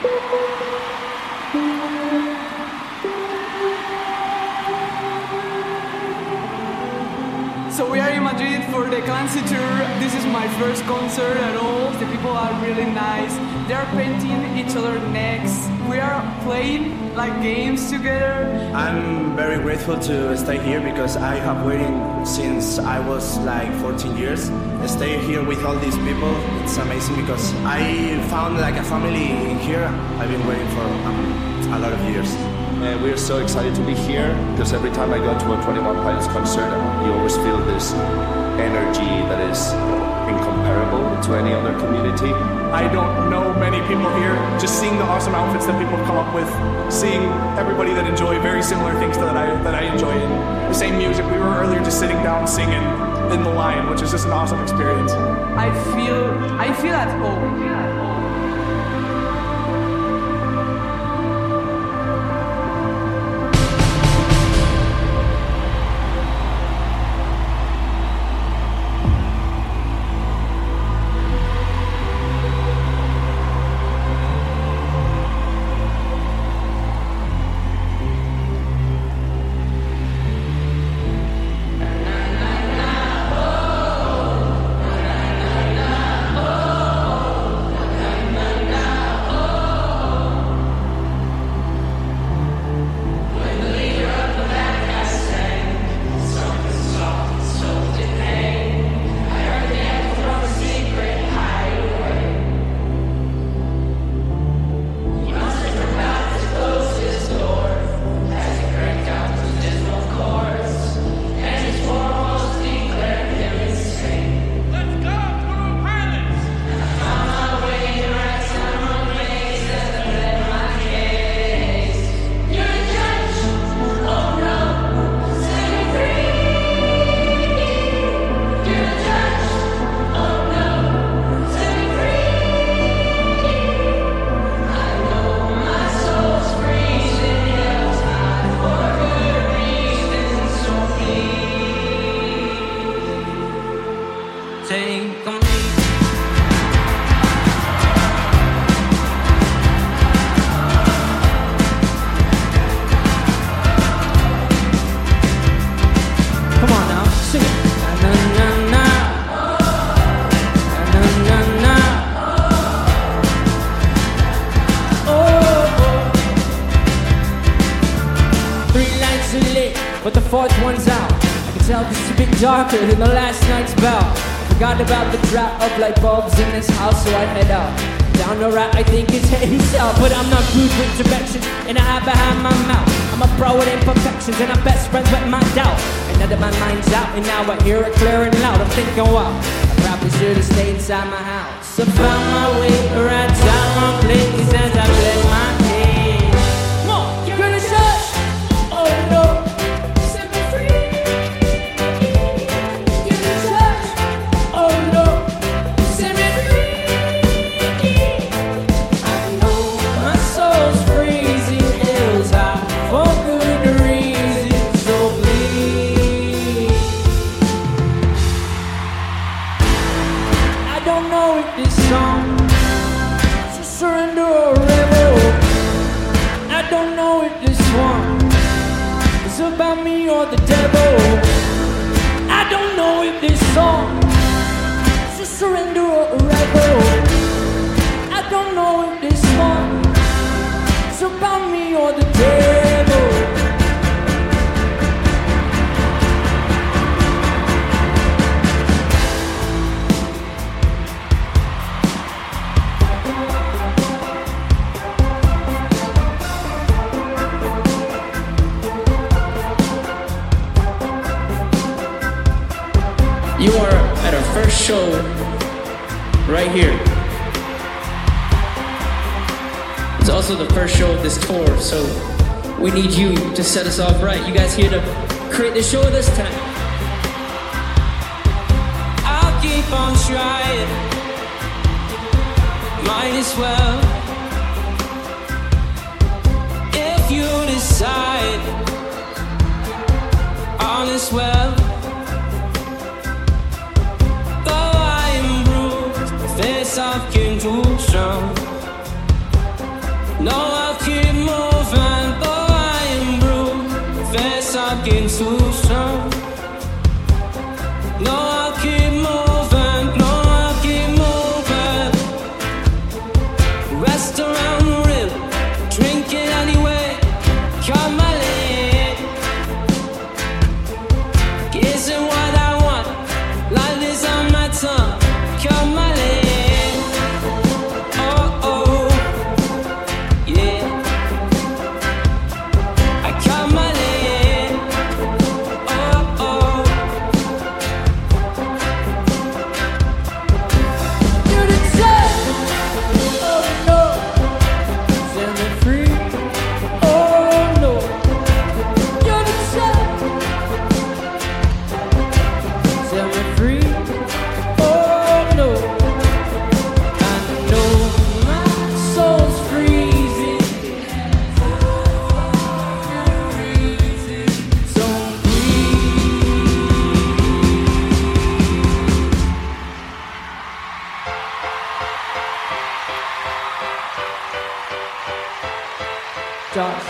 So we are in Madrid for the Clancy tour. This is my first concert at all. The people are really nice. They are painting each other necks. We are playing like games together. I'm very grateful to stay here because I have waiting since I was like 14 years. Stay here with all these people, it's amazing because I found like a family in here. I've been waiting for um, a lot of years. And we're so excited to be here because every time I go to a 21 Pilots concert, you always feel this energy that is incomparable to any other community. I don't know many people here. Just seeing the awesome outfits that people have come up with, seeing everybody that enjoy very similar things that I that I enjoy, and the same music. We were earlier just sitting down singing in the line, which is just an awesome experience. I feel I feel at home. But the fourth one's out. I can tell this is a bit darker than the last night's bout. Forgot about the drop of light bulbs in this house, so I head out. Down the right, I think it's south, but I'm not good with directions, and I hide behind my mouth. I'm a pro with imperfections, and I'm best friends with my doubt. And now that my mind's out, and now I hear it clear and loud, I'm thinking, wow, I probably should have stayed inside my house. I found my way right down my place as I bled about me or the devil. I don't know if this song is a surrender or a rebel. I don't know if this one is about first show right here. It's also the first show of this tour, so we need you to set us off right. You guys here to create the show this time? I'll keep on trying. Might as well. If you decide, all is well. No, I'll keep moving, though I am bruised. Getting too. No, I'll keep moving, no, I'll keep moving. Rest around. shots.